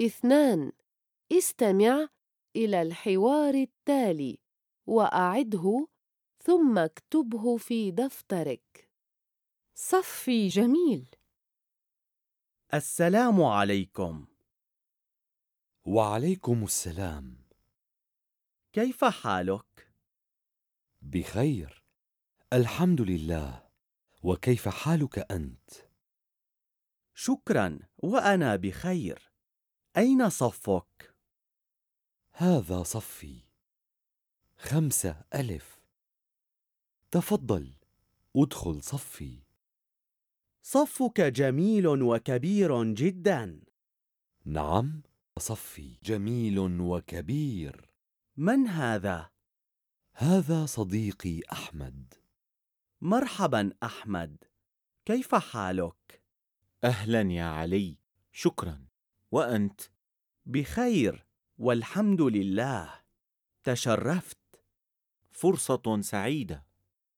اثنان استمع إلى الحوار التالي وأعده ثم اكتبه في دفترك. صفي جميل. السلام عليكم. وعليكم السلام. كيف حالك؟ بخير. الحمد لله. وكيف حالك أنت؟ شكرا وأنا بخير. أين صفك؟ هذا صفي. خمسة ألف. تفضل ادخل صفي. صفك جميل وكبير جدا. نعم صفي جميل وكبير. من هذا؟ هذا صديقي أحمد. مرحبا أحمد. كيف حالك؟ أهلا يا علي. شكرا. وأنت بخير والحمد لله. تشرفت. فرصة سعيدة.